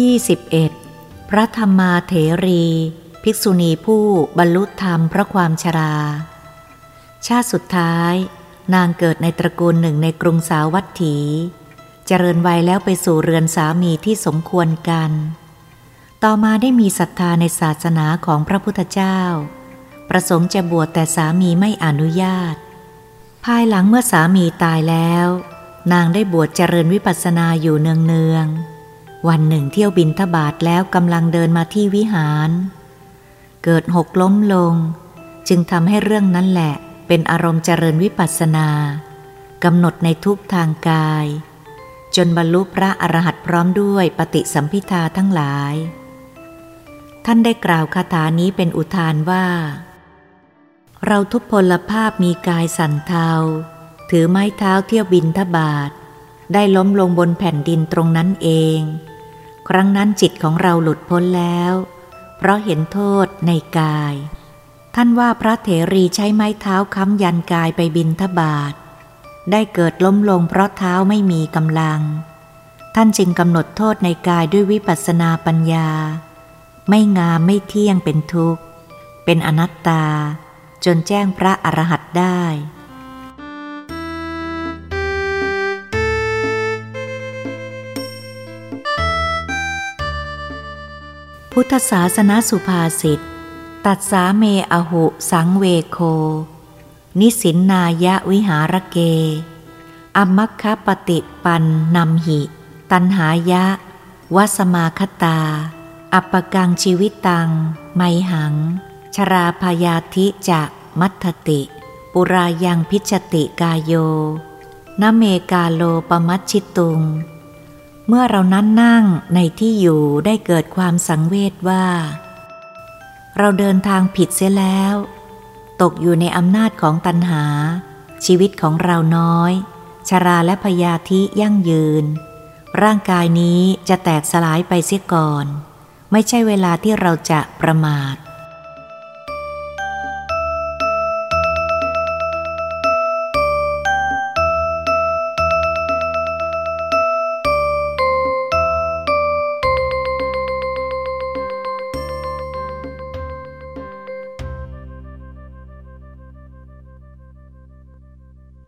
21. พระธรรมาเถรี ภิกษุณีผู้บรรลุธรรมเพราะความชรา ชาติสุดท้าย นางเกิดในตระกูลหนึ่งในกรุงสาวัตถี เจริญวัยแล้วไปสู่เรือนสามีที่สมควรกัน ต่อมาได้มีศรัทธาในศาสนาของพระพุทธเจ้า ประสงค์จะบวชแต่สามีไม่อนุญาต ภายหลังเมื่อสามีตายแล้ว นางได้บวชเจริญวิปัสสนาอยู่เนืองๆ วันหนึ่งเที่ยวบินทบาทแล้วกำลังเดินมาที่วิหาร เกิดหกล้มลง จึงทำให้เรื่องนั้นแหละ เป็นอารมณ์เจริญวิปัสสนากำหนดในทุกทางกาย จนบรรลุพระอรหันต์พร้อมด้วยปฏิสัมพิทาทั้งหลาย ท่านได้กล่าวคาถานี้เป็นอุทานว่า เราทุพพลภาพมีกายสั่นเทา ถือไม้เท้าเที่ยวบินทบาทได้ล้มลงบนแผ่นดินตรงนั้นเอง ครั้งนั้นจิตของเราหลุดพ้นแล้ว เพราะเห็นโทษในกาย ท่านว่าพระเถรีใช้ไม้เท้าค้ำยันกายไปบินทบาท ได้เกิดล้มลงเพราะเท้าไม่มีกำลัง ท่านจึงกำหนดโทษในกายด้วยวิปัสสนาปัญญา ไม่งามไม่เที่ยงเป็นทุกข์ เป็นอนัตตา จนแจ้งพระอรหันต์ได้ พุทธศาสนสุภาษิต ตัดสาเมอหุสังเวโค นิสินนายะวิหารเก อมัคคปฏิปันนำหิ ตันหายะวัสมาคตา อัปปกังชีวิตตัง ไมหัง ชราพยาธิจะมัทติ ปุรายังพิจติกายโยนเมกาโลปมัชชิตุง เมื่อเรานั้นนั่งในที่อยู่ได้เกิดความสังเวชว่า เราเดินทางผิดเสียแล้ว ตกอยู่ในอำนาจของตัณหา ชีวิตของเราน้อย ชราและพยาธิยั่งยืน ร่างกายนี้จะแตกสลายไปเสียก่อน ไม่ใช่เวลาที่เราจะประมาท